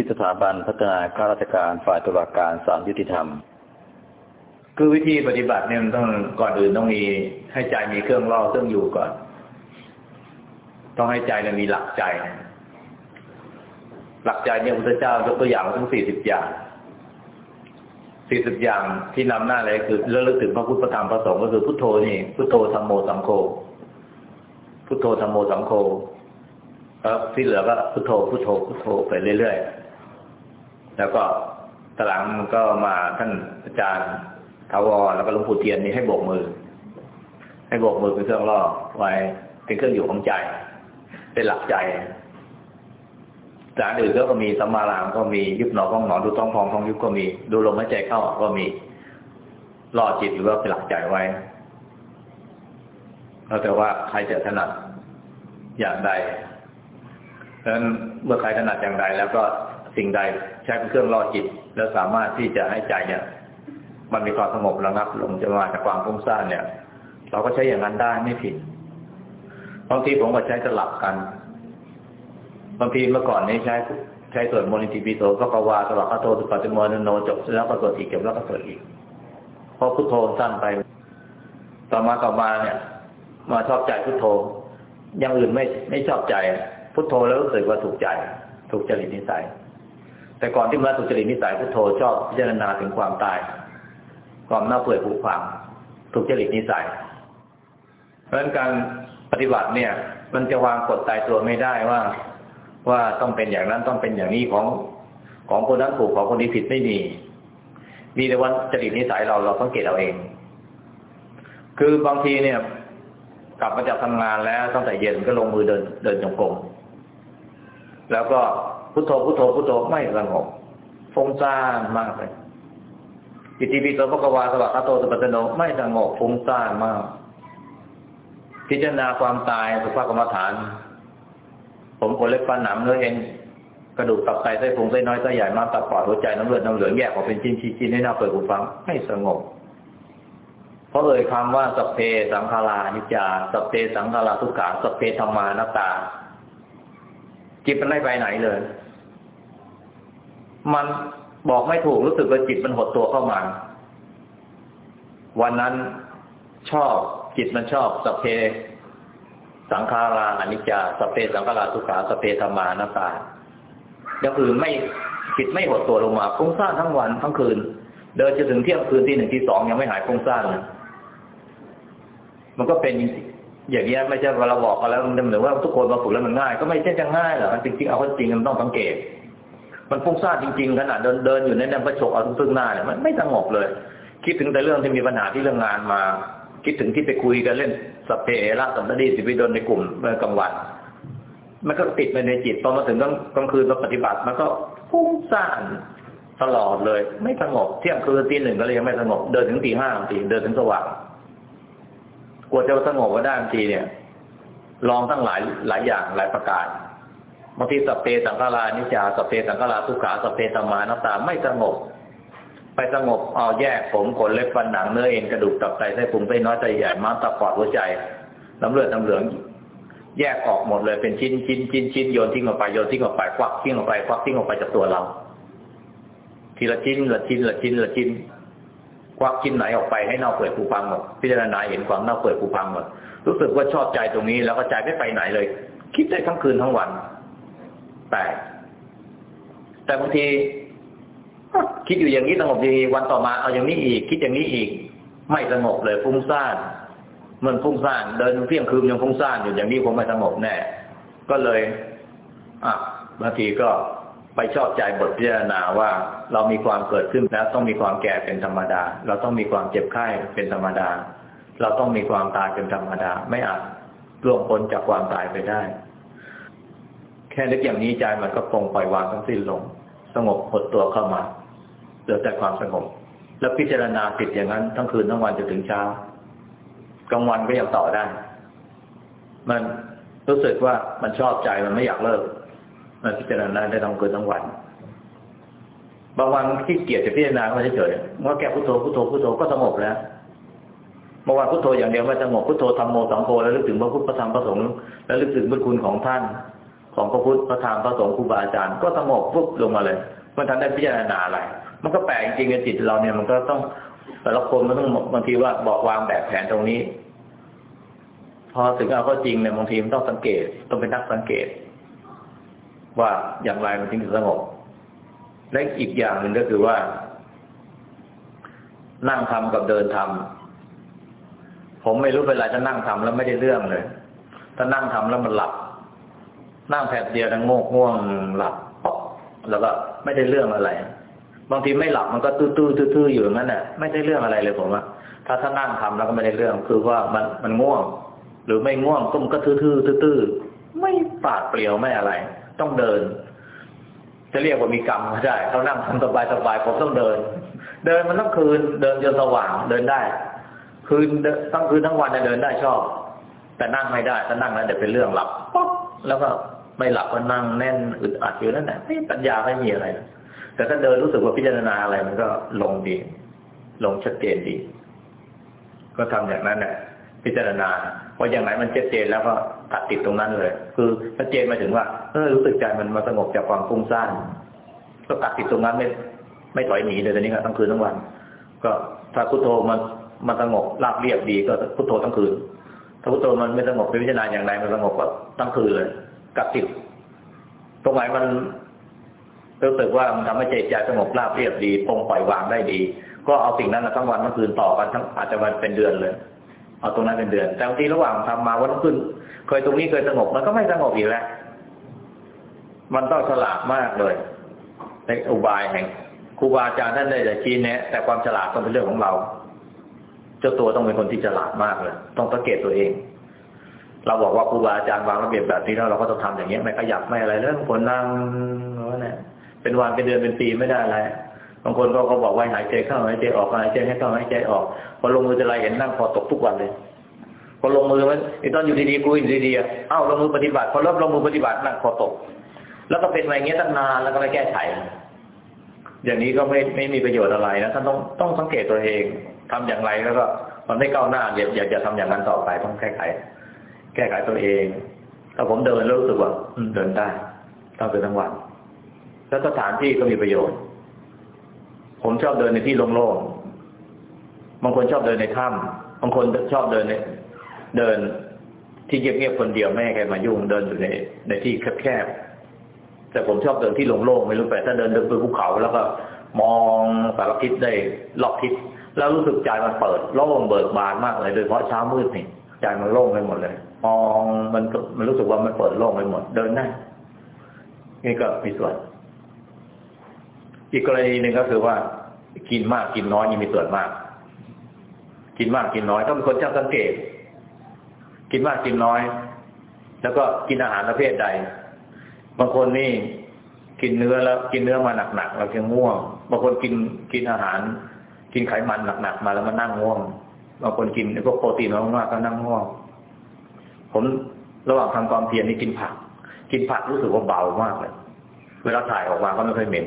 ที่สถาบันพัฒนาข้าราชการฝ่ายตุลาการศาลยุติธรรม คือวิธีปฏิบัติเนี่ยมันต้องก่อนอื่นต้องมีให้ใจมีเครื่องล่อเครื่องอยู่ก่อน ต้องให้ใจเนี่ยมีหลักใจ หลักใจเนี่ยพระเจ้ายกตัวอย่างทั้งสี่สิบอย่างสี่สิบอย่างที่นำหน้าเลยคือเรื่องลึกถึงพระพุทธธรรมพระสงฆ์ก็คือพุทโธนี่พุทโธธรรมโมสังโฆพุทโธธรรมโมสังโฆแล้วที่เหลือก็พุทโธพุทโธพุทโธไปเรื่อยๆ แล้วก็ตหลังก็มาท่านอาจารย์ทาวรแล้วก็หลวงปู่เทียนนี่ให้โบกมือ ให้โบกมือเป็นเครื่องล่อไว้เป็นเครื่องอยู่ของใจ เป็นหลักใจสารอื่นก็มีสมาลามก็มียุบหนอพองหนอดูท้องพองท้องยุบก็มี ดูลมหายใจเข้าก็มีล่อจิตหรือว่าเป็นหลักใจไว้แล้วแต่ว่าใครจะถนัดอย่างใดะฉะนั้นเมื่อใครถนัดอย่างใดแล้วก็สิ่งใดใช้เป็นเครื่องล่อจิต แล้วสามารถที่จะให้ใจเนี่ย มันมีความสงบระงับลงจะมาจากความฟุ้งซ่านเนี่ย เราก็ใช้อย่างนั้นได้ไม่ผิดบางทีผมก็ใช้สลับกันบางทีเมื่อก่อนนี้ใช้ใช้ส่วนโมนิติปิโสพระกวาสวัสดิ์โตสุปฏิโมนโนจบแล้วก็สวดอีกจบแล้วก็สวดอีกพอพุทโธสั้นไป ต่อมาต่อมาเนี่ย มาชอบใจพุทโธอย่างอื่นไม่ไม่ชอบใจ พุทโธแล้วรู้สึกว่าถูกใจ ถูกจริตนิสัย แต่ก่อนที่มาถูกจริตนิสัยพุทโธชอบพิจารณาถึงความตาย ความน่าเปื่อยผุพังถูกจริตนิสัย เพราะฉะนั้นการปฏิบัติเนี่ย มันจะวางกฎตายตัวไม่ได้ว่า ว่าต้องเป็นอย่างนั้นต้องเป็นอย่างนี้ของของคนนั้นถูกของคนนี้ผิดไม่มี มีแต่ว่าจริตนิสัยเราเราสังเกตเอาเอง คือบางทีเนี่ย กลับมาจากทำงานแล้วตั้งแต่เย็นก็ลงมือเดินเดินจงกรม แล้วก็พุทโธพุทโธพุทโธไม่สงบฟุ้งซ่านมากเลยอิติปิโสภควาสวัสดิ์โตสุปตโนไม่สงบฟุ้งซ่านมาก พิจารณาความตายสุภาพกรรมฐาน ผมขนเล็บฟันหนังเนื้อเอ็นกระดูกตับไตไส้พุงไส้น้อยไส้ใหญ่มากตับปอดหัวใจน้ำเลือดน้ำเหลืองแยกออกเป็นชิ้นชิ้นให้หน้าเปิดหูฟังไม่สงบ เพราะเอ่ยคำว่าสเพสังขารานิจาสเพสังขาราทุกขาสเพธรรมานาตา จิตมันไม่ไปไหนเลย มันบอกไม่ถูกรู้สึกว่าจิตมันหดตัวเข้ามา วันนั้นชอบจิตมันชอบสเพ สังขาราอนิจจาสเปสังขาราทุกขาสเปธรรมานาตาอย่างอื่นไม่จิตไม่หดตัวลงมาฟุ้งซ่านทั้งวันทั้งคืน เดินจะถึงเที่ยงคืนที่หนึ่งที่สองยังไม่หายฟุ้งซ่านเลยมันก็เป็น อย่างนี้ไม่ใช่เราบอกกันแล้วมันเหมือนว่าทุกคนมาฝึกแล้วมันง่าย ก็ไม่ใช่จะง่ายหรอกจริงๆเอาจริงมันต้องสังเกต มันฟุ้งซ่านจริง ๆ ขนาดเดินเดินอยู่ในนั้นประชกเอาทุกๆหน้าเนี่ยมันไม่สงบเลย คิดถึงแต่เรื่องที่มีปัญหาที่เรื่องงานมา คิดถึงที่ไปคุยกันเล่นสเประสัมปดีสิวิดนในกลุ่มเมื่อกลางวันมันก็ติดไปในจิตตอนมาถึงกลางคืนมาปฏิบัติมันก็ฟุ้งซ่านตลอดเลย ไม่สงบเที่ยงคืนตีหนึ่งก็เลยยังไม่สงบเดินถึงตีห้าตีเดินถึงสว่าง กว่าจะสงบก็ได้บางทีเนี่ย ลองตั้งหลายหลายอย่างหลายประการบางทีสเปสังฆารานิจาสเปสังฆาราทุกขาสเปธรรมานาตาไม่สงบ ไปสงบเอาแยกผมขนเล็บฟันหนังเนื้อเอ็นกระดูกตับไตไส้พุงไส้น้อยไส้ใหญ่ม้ามตับปอดหัวใจน้ำเลือดน้ำเหลือง แยกออกหมดเลยเป็นชิ้นชิ้นชิ้นชิ้นโยนทิ้งออกไปโยนทิ้งออกไปควักทิ้งออกไปควักทิ้งออกไปจากตัวเรา ทีละชิ้นละชิ้นละชิ้นละชิ้น ควักชิ้นไหนออกไปให้เน่าเปื่อยผุพังหมดพิจารณาเห็นความเน่าเปื่อยผุพังหมดรู้สึกว่าชอบใจตรงนี้แล้วก็ใจไม่ไปไหนเลย คิดได้ทั้งคืนทั้งวัน แต่ แต่บางทีคิดอยู่อย่างนี้สงบดีวันต่อมาเอาอย่างนี้อีก คิดอย่างนี้อีก ไม่สงบเลยฟุ้งซ่านมันฟุ้งซ่านเดินเที่ยงคืนยังฟุ้งซ่านอยู่อย่างนี้ผมไม่สงบแน่ ก็เลยอะบางทีก็ ไปชอบใจบทพิจารณาว่าเรามีความเกิดขึ้นแล้วต้องมีความแก่เป็นธรรมดา เราต้องมีความเจ็บไข้เป็นธรรมดา เราต้องมีความตายเป็นธรรมดา ไม่อาจล่วงพ้นจากความตายไปได้ แค่นึกอย่างนี้ใจมันก็ปรงปล่อยวางทั้งสิ้นลง สงบหดตัวเข้ามาเหลือแต่ความสงบ แล้วพิจารณาติดอย่างนั้นทั้งคืนทั้งวันจนถึงเช้ากลางวันก็ยังต่อได้ มันรู้สึกว่ามันชอบใจมันไม่อยากเลิก มันพิจารณาได้ทั้งคืนทั้งวัน บางวันที่เกียจจะพิจารณาก็เฉยเมื่อแก้พุทโธพุทโธพุทโธก็สงบแล้วเมื่อวานพุทโธอย่างเดียวไม่สงบพุทโธทำโมสังโฆแล้วลึกถึงพระพุทธพระธรรมพระสงฆ์แล้วลึกถึงบุญคุณของท่าน ของพระพุทธพระธรรมพระสงฆ์ครูบาอาจารย์ก็สงบปุ๊บลงมาเลยมันทันได้พิจารณาอะไร มันก็แปลกจริงๆจิตเราเนี่ยมันก็ต้องแต่ละคนมันต้องบางทีว่าบอกวางแบบแผนตรงนี้ พอถึงเอาก็จริงเนี่ยบางทีมันต้องสังเกตต้องเป็นนักสังเกต ว่าอย่างไรมันถึงจะสงบ และอีกอย่างหนึ่งก็คือว่า นั่งทำกับเดินทำผมไม่รู้เวลาจะนั่งทำแล้วไม่ได้เรื่องเลย ถ้านั่งทำแล้วมันหลับ นั่งแผบเดียวทั้งโงกง่วงหลับแล้วก็ไม่ได้เรื่องอะไร บางทีไม่หลับมันก็ตื้อตื้อตื้ออยู่อย่างนั้นแหละไม่ได้เรื่องอะไรเลยผมว่าถ้าถ้านั่งทำแล้วก็ไม่ได้เรื่อง คือว่ามันมันง่วง หรือไม่ง่วงก็มันก็ตื้อตื้อตื้อไม่ปาดเปลี่ยวไม่อะไร ต้องเดิน จะเรียกว่ามีกรรมก็ได้เขานั่งทำสบายสบายผมต้องเดิน เดินมันต้องคืน เดินจนสว่างเดินได้ คืนตั้งคืนทั้งวันเดินได้ชอบ แต่นั่งไม่ได้ถ้านั่งแล้วเดี๋ยวเป็นเรื่องหลับป๊อกแล้วก็ไม่หลับก็นั่งแน่นอึดอัดอยู่นั่นแหละปัญญาไม่มีอะไร แต่ถ้าเดินรู้สึกว่าพิจารณาอะไรมันก็ลงดี ลงชัดเจนดี ก็ทำอย่างนั้นแหละพิจารณาว่าอย่างไหนมันชัดเจนแล้วก็ตัดติดตรงนั้นเลย คือชัดเจนมาถึงว่า เออรู้สึกใจมันมาสงบจากความฟุ้งซ่านก็ตัดติดตรงนั้นไม่ไม่ถอยหนีเลยตอนนี้ก็ทั้งคืนทั้งวัน ก็ถ้าพุทโธมันมันสงบราบเรียบดีก็พุทโธทั้งคืนถ้าพุทโธมันไม่สงบไปพิจารณาอย่างไรมันสงบก็ทั้งคืนเลยกับติดตรงไหนมันรู้สึกว่ามันทำให้ใจใจสงบราบเรียบดีปรงปล่อยวางได้ดี ก็เอาสิ่งนั้นทั้งวันทั้งคืนต่อกันทั้งอาจจะวันเป็นเดือนเลย เอาตรงนั้นเป็นเดือน แต่บางทีระหว่างทำมาวันขึ้น เคยตรงนี้เคยสงบมันก็ไม่สงบอีกแล้ว มันต้องฉลาดมากเลยในอุบายแห่งครูบาอาจารย์ท่านได้จะชี้แนะ แต่ความฉลาดต้องเป็นเรื่องของเรา เจ้าตัวต้องเป็นคนที่ฉลาดมากเลย ต้องสังเกตตัวเอง เราบอกว่าครูบาอาจารย์วางระเบียบแบบนี้แล้วเราก็ต้องทำอย่างนี้ไม่ขยับไม่อะไรเรื่องคนนั่งเนี่ยเป็นวันเป็นเดือนเป็นปีไม่ได้อะไรบางคนก็เขาบอกว่าหายใจเข้าหายใจออกหายใจให้เข้าหายใจออกพอลงมือจะไรเห็นนั่งคอตกทุกวันเลยพอลงมือมันตอนอยู่ดีๆกูอยู่ดีๆเอ้าลงมือปฏิบัติพอลบลงมือปฏิบัตินั่งคอตก แล้วก็เป็นมาอย่างเงี้ยตั้งนานแล้วก็ไม่แก้ไข อย่างนี้ก็ไม่ไม่มีประโยชน์อะไรนะท่านต้องต้องสังเกตตัวเองทำอย่างไรแล้วก็มันไม่ก้าวหน้าอย่าอย่าจะทำอย่างนั้นต่อไปต้องแก้ไข แก้ไขตัวเองถ้าผมเดินแล้วรู้สึกว่าเดินได้ต้องเดินทั้งวันแล้วสถานที่ก็มีประโยชน์ ผมชอบเดินในที่โล่งๆบางคนชอบเดินในถ้ำบางคนชอบเดินในเดินที่เงียบๆคนเดียวไม่ให้ใครมายุ่งเดินอยู่ในในที่แคบๆ แต่ผมชอบเดินที่โล่งๆไม่รู้แต่ถ้าเดินเดินไปภูเขาแล้วก็มองสารทิศได้รอบทิศแล้วรู้สึกใจมันเปิดโล่งเบิกบานมากเลย โดยเฉพาะเช้ามืดนี่ใจมันโล่งไปหมดเลยมองมันมันรู้สึกว่ามันเปิดโล่งไปหมด เดินได้นี่ก็มีส่วน อีกกรณีหนึ่งก็คือว่า กินมากกินน้อยนี่มีส่วนมาก กินมากกินน้อยต้องเป็นคนเจ้าสังเกต กินมากกินน้อย แล้วก็กินอาหารประเภทใด บางคนนี่กินเนื้อแล้ว กินเนื้อมาหนักๆแล้วเพียงง่วง บางคนกินกินอาหาร กินไขมันหนักๆมาแล้วมานั่งง่วง บางคนกินพวกโปรตีนมากๆก็นั่งง่วง ผมระหว่างทำความเพียรนี่กินผัก กินผักรู้สึกว่าเบามากเลย เวลาถ่ายออกมาก็ไม่ค่อยเหม็น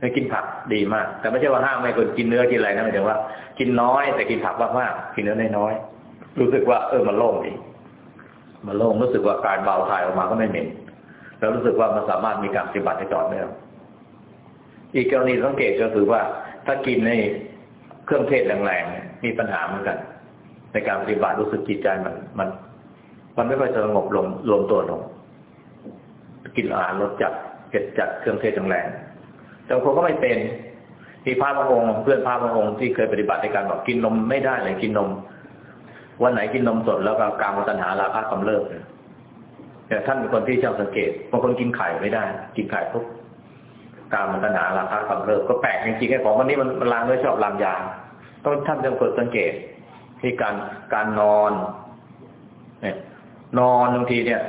ให้กินผักดีมาก แต่ไม่ใช่ว่าห้ามไม่คนกินเนื้อกินอะไรนะหมายถึงว่า กินน้อยแต่กินผักมากๆกินเนื้อน้อยรู้สึกว่าเออมันโล่งดีมันโล่งรู้สึกว่าการเบาถ่ายออกมาก็ไม่เหม็น แล้วรู้สึกว่ามันสามารถมีการปฏิบัติได้ต่อเนื่องอีกกรณีสังเกตก็คือว่า ถ้ากินในเครื่องเทศแรงๆมีปัญหาเหมือนกัน ในการปฏิบัติรู้สึกจิตใจมันมัน มันไม่ค่อยสงบลงรวมตัวลง กินอาหารรสจัดเผ็ดจัดเครื่องเทศแรงแต่คนก็ไม่เป็นที่พระพระองค์เพื่อนพระพระองค์ที่เคยปฏิบัติในการบอกกินนมไม่ได้เลยกินนมวันไหนกินนมสดแล้วก็กามตัณหาราคะกำเริบเนี่ย แต่ท่านเป็นคนที่ชอบสังเกตบางคนกินไข่ไม่ได้ กินไข่ปุ๊บกามตัณหาราคะกำเริบก็แปลกจริงๆไอ้ของวันนี้มันมันลางด้วยชอบลางยาต้องท่านจะกดสังเกต ที่การการนอนเนี่ยนอนบางทีเนี่ย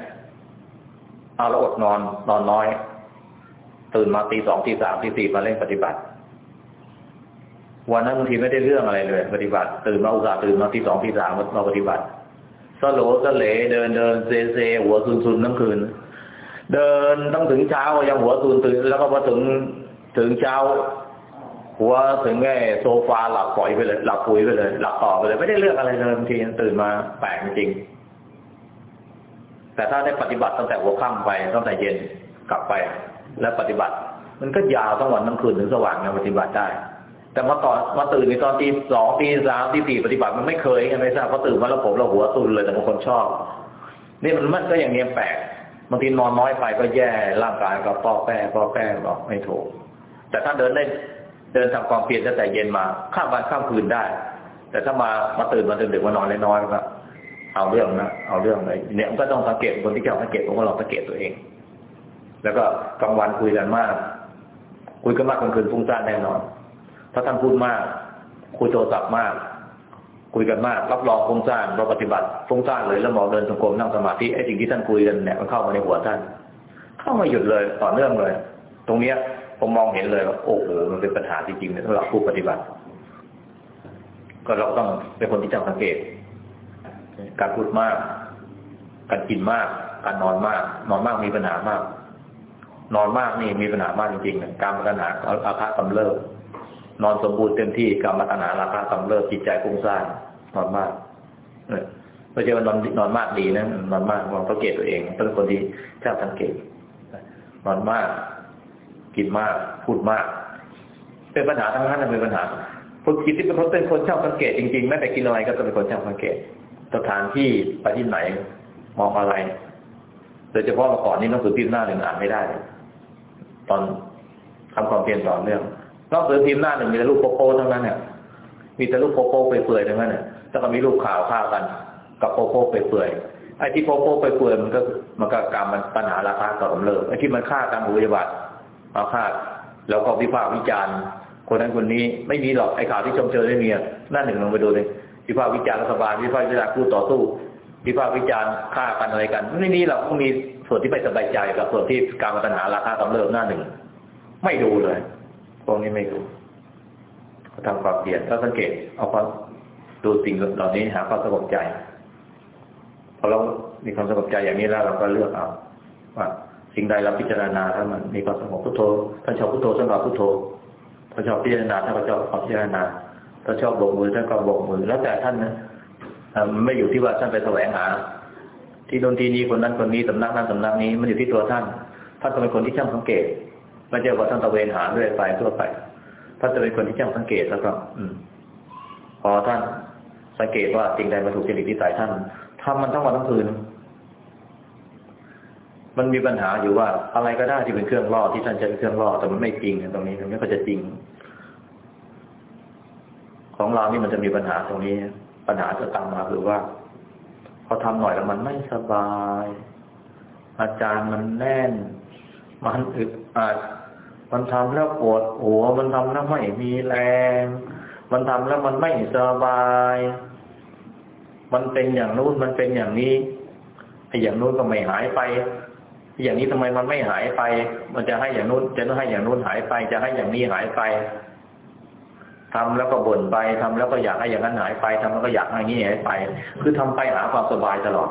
เอาแล้วอดนอน นอนน้อย ตื่นมาตีสองตีสามตีสี่มาเล่นปฏิบัติ วันนั้นบางทีไม่ได้เรื่องอะไรเลย ปฏิบัติ ตื่นมาอุตส่าห์ตื่นมาตีสองตีสามมาปฏิบัติ สโลสเลเดินเดินเซเซหัวซุนซุนทั้งคืน เดินต้องถึงเช้ายังหัวซุนตื่นแล้วก็พอถึงถึงเช้า หัวถึงแค่โซฟาหลับปล่อยไปเลยหลับปุยไปเลย หลับต่อไปเลยไม่ได้เลือกอะไรเลยบางทีตื่นมาแปลกจริง แต่ถ้าได้ปฏิบัติตั้งแต่หัวค่ำไปตั้งแต่เย็นกลับไป แล้วปฏิบัติ มันก็ยาวทั้งวันทั้งคืนถึงสว่างนะปฏิบัติได้ แต่มาตอนมาตื่นในตอนตีสองตีสามตีสี่ปฏิบัติมันไม่เคยไงไม่ทราบเพราะตื่นมาแล้วผมเราหัวตุนเลยแต่บางคนชอบ นี่มันมันก็อย่างเงี้ยแปลกบางทีนอนน้อยไปก็แย่ร่างกายก็ป้อแป้ป้อแป้บอกไม่ถูก แต่ถ้าเดินได้เดินทำความเพียรตั้งแต่เย็นมาข้ามวันข้ามคืนได้ แต่ถ้ามามาตื่นมาตื่นดึกมานอนน้อยๆก็เอาเรื่องนะเอาเรื่องเลยเนี่ยมันก็ต้องสังเกตคนที่เจ้าสังเกตผมก็ลองสังเกตตัวเอง แล้วก็กลางวันคุยกันมาก คุยกันมากกลางคืนฟุ้งซ่านแน่นอน ถ้าท่านพูดมาก คุยโทรศัพท์มาก คุยกันมาก รับรองฟุ้งซ่านเราปฏิบัติฟุ้งซ่านเลยแล้วมองเดินสงกรมนั่งสมาธิไอ้สิ่งที่ท่านคุยกันเนี่ยมันเข้ามาในหัวท่าน เข้ามาหยุดเลยต่อเนื่องเลย ตรงเนี้ยผมมองเห็นเลยว่าโอ้โหมันเป็นปัญหาจริงๆสำหรับผู้ปฏิบัติ ก็เราต้องเป็นคนที่จำสังเกต การพูดมาก การกินมาก การนอนมาก นอนมากมีปัญหามาก นอนมากนี่มีปัญหามากจริงๆการปัญหาอาฆาตกำเริบ นอนสมบูรณ์เต็มที่การปัญหาราคากำเริบจิตใจฟุ้งซ่านนอนมากไม่ใช่ว่านอนนอนมากดีนะนอนมากมองสังเกตตัวเองเป็นคนที่ชอบสังเกตนอนมาก กินมาก พูดมาก เป็นปัญหาทั้งนั้นเป็นปัญหาคนคิดที่เป็นคนเป็นคนชอบสังเกตจริงๆแม้แต่กินอะไรก็ต้องเป็นคนชอบสังเกต สถานที่ไปที่ไหนมองอะไรโดยเฉพาะเมื่อก่อนนี้หนังสือพิมพ์หน้าหนึ่งอ่านไม่ได้ ตอนทำความเพียรต่อเนื่อง หนังสือพิมพ์หน้าหนึ่งมีแต่รูปโป๊ๆทั้งนั้นเนี่ยมีแต่รูปโป๊ๆเปื่อยๆทั้งนั้นเนี่ยแล้วก็มีรูปข่าวฆ่ากัน กับโป๊ๆเปื่อยๆไอ้ที่โป๊ๆเปื่อยๆมันก็มันก็การมันปัญหาราคาต่อเลิกไอ้ที่มันฆ่ากันอุบัติบัติมาฆ่าแล้วก็วิพากษ์วิจารณ์คนนั้นคนนี้ไม่มีหรอกไอ้ข่าวที่ชมเชยไม่มีหน้าหนึ่งลงไปดูเลยวิพากษ์วิจารณ์รัฐบาลวิพากษ์วิจารณ์ผู้ต่อสู้วิพากษ์วิจารณ์ฆ่ากันอะไรกันไม่มีหรอกต้องมีส่วนที่ไม่สบายใจกับส่วนที่การปัญหาราคาต่อเลิกหน้าหนึ่งไม่ดูเลย พวกนี้ไม่ดูทำความเปลี่ยนถ้าสังเกต เอาความดูสิ่งเหล่านี้หาความสงบใจพอเรามีความสงบใจอย่างนี้แล้วเราก็เลือกเอาว่าสิ่งใดเราพิจารณาถ้ามันมีความสงบพุทโธท่านชอบพุทโธท่านก็พุทโธท่านชอบพิจารณาท่านก็ชอบพิจารณาถ้าชอบบกมือท่านก็บกมือ แล้วแต่ท่านนะไม่อยู่ที่ว่าท่านไปแสวงหา ที่โน่นที่นี้คนนั้นคนนี้สำนักนั้นสำนักนี้ มันอยู่ที่ตัวท่านท่านจะเป็นคนที่ช่างสังเกต ไม่ใช่ว่าท่านตะเวนหาเรื่อยไปทั่วไปท่านจะเป็นคนที่ช่างสังเกตแล้วก็อืม พอท่านสังเกตว่าสิ่งใดมาถูกจริตที่สายท่านทำมันทั้งวันทั้งคืน มันมีปัญหาอยู่ว่าอะไรก็ได้ที่เป็นเครื่องล่อที่ท่านจะเป็นเครื่องล่อแต่มันไม่จริงตรงนี้ตรงนี้ก็จะจริง ของเรานี่มันจะมีปัญหาตรงนี้ ปัญหาจะตามมาคือว่าพอทำหน่อยแล้วมันไม่สบาย อาจารย์มันแน่น มันอึดอัดมันทำแล้วปวดหัว มันทำแล้วไม่มีแรง มันทำแล้วมันไม่สบาย มันเป็นอย่างนู้นมันเป็นอย่างนี้ไอ้อย่างนู้นก็ไม่หายไป อย่างนี้ทำไมมันไม่หายไป มันจะให้อย่างนู้นจะให้อย่างนู้นหายไป จะให้อย่างนี้หายไปทำแล้วก็บ่นไปทำแล้วก็อยากให้อย่างนั้นหายไปทำแล้วก็อยากให้อย่างนี้หายไป คือทำไปหาความสบายตลอด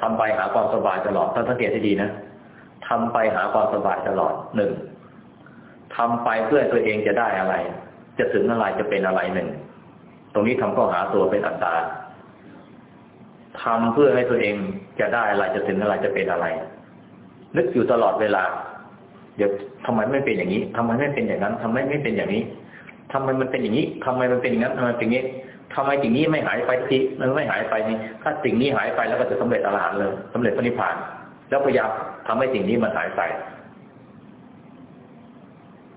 ทำไปหาความสบายตลอดท่าสังเกตให้ดีนะ ทำไปหาความสบายตลอดหนึ่งทำไปเพื่อตัวเองจะได้อะไร จะถึงอะไรจะเป็นอะไรหนึ่ง ตรงนี้ทำก็หาตัวเป็นอัตตาทำเพื่อให้ตัวเองจะได้อะไรจะถึงอะไรจะเป็นอะไร นึกอยู่ตลอดเวลา เดี๋ยวทำไมไม่เป็นอย่างนี้ทำไมไม่เป็นอย่างนั้นทำไมไม่เป็นอย่างนี้ทำไมมันเป็นอย่างนี้ทำไมมันเป็นอย่างนั้นทำไมเป็นอย่างนี้ทำไมสิ่งนี้ไม่หายไปทีมันไม่หายไปนี่ถ้าสิ่งนี้หายไปแล้วก็จะสำเร็จอรหันต์เลยสำเร็จพระนิพพาน แล้วพยายามทำให้สิ่งนี้มันหายไป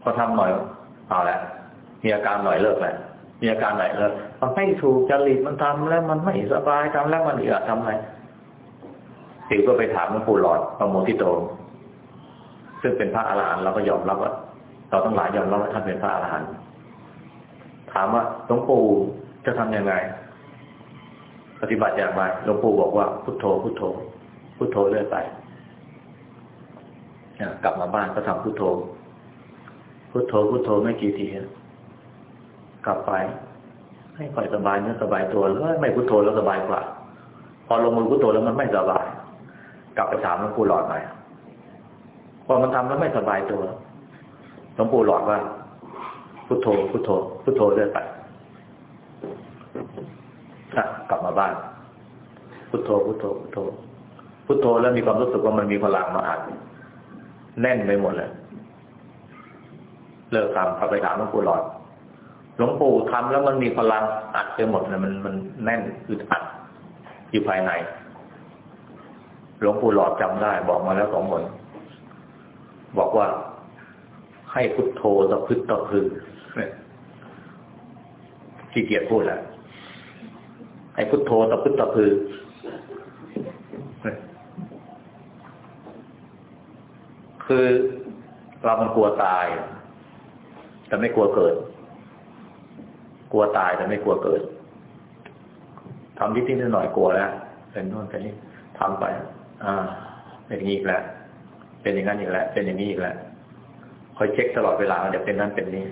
พอทำหน่อยเอาละมีอาการหน่อยเลิกเลยมีอาการหน่อยเลิกมันไม่ถูกจริตมันทำแล้วมันไม่สบายทำแล้วมันเอือดทำไงติวก็ไปถามหลวงปู่หลอดพระโมทิโต ซึ่งเป็นพระอรหันต์เราก็ยอมรับว่าเราต้องหลายยอมรับว่าท่านเป็นพระอรหันต์ถามว่าหลวงปู่จะทํำยังไง ปฏิบัติอย่างไรหลวงปู่บอกว่าพุทโธพุทโธพุทโธเรื่อยไป กลับมาบ้านก็ทำพุทโธ พุทโธพุทโธไม่กี่ทีกลับไป ให้ค่อยสบายเนื้อสบายตัวแล้วไม่พุทโธแล้วสบายกว่า พอลงมือพุทโธแล้วมันไม่สบาย กลับไปถามหลวงปู่หลอดหน่อยพอมันทำแล้วไม่สบายตัวหลวงปู่หลอดว่า พุทโธ พุทโธ พุทโธเรื่อยไปกลับมาบ้าน พุพุทโธ พุทโธ พุทโธ พุทโธแล้วมีความรู้สึกว่ามันมีพลังมาอัด แน่นไปหมดเลยเลิกทำกลับไปถามหลวงปู่หลอดหลวงปู่ทำแล้วมันมีพลังอัดไปหมดเลยมันมันแน่นอึดอัดอยู่ภายใน หลวงปู่หลอดจำได้ บอกมาแล้วสองคนบอกว่าให้พุทโธตะพึดตะพือขี้เกียจพูดแหละให้พุทโธตะพึดตะพือ คือเรามันกลัวตาย แต่ไม่กลัวเกิด กลัวตายแต่ไม่กลัวเกิดทำนิดนิดหน่อยกลัวแล้วเป็นโน่นเป็นนี่ทำไป อ่าเป็นอย่างนี้อีกแล้วเป็นอย่างนั้นอีกแล้วเป็นอย่างนี้อีกแล้วคอยเช็คตลอดเวลาเดี๋ยวเป็นนั้นเป็นนี้